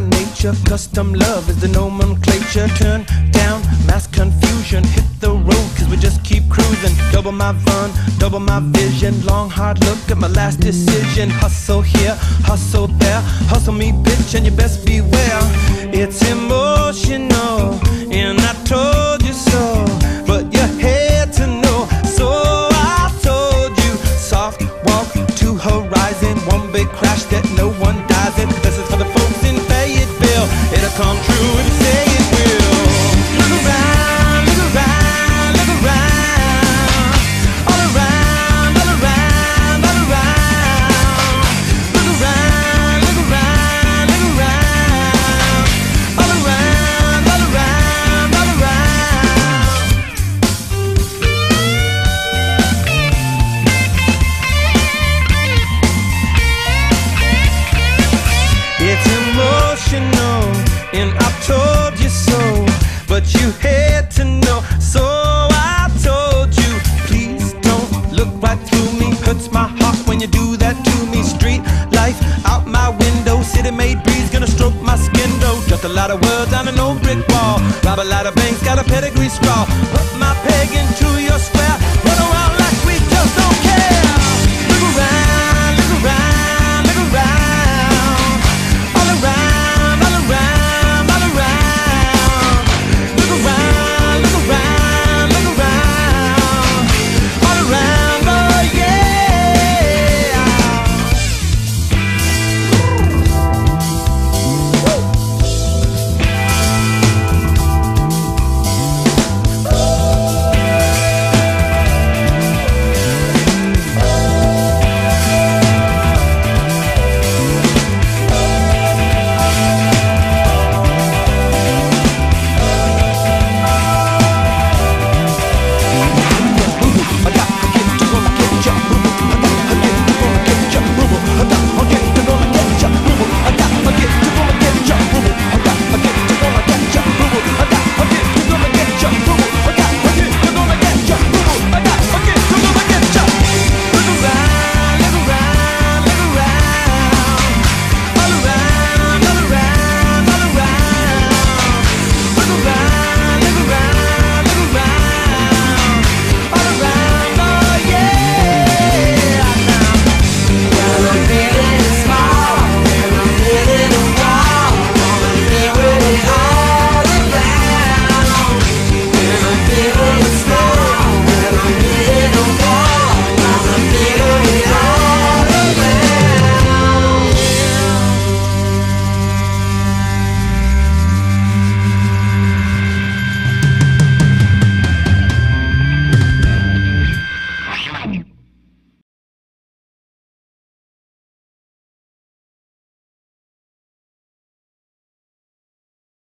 my nature. Custom love is the nomenclature. Turn down mass confusion. Hit the road, cause we just keep cruising. Double my fun, double my vision. Long, hard look at my last decision. Hustle here, hustle there. Hustle me, bitch, and you best beware. It's emotional, and I told you so. But you had to know, so I told you. Soft walk to horizon, one big crash that no one dies in. Told you so. But you had to know, so I told you. Please don't look right through me. Hurts my heart when you do that to me. Street life out my window, city made breeze gonna stroke my skin though. Just a lot of words on an old brick wall. Rob a lot of banks, got a pedigree scrawl. Put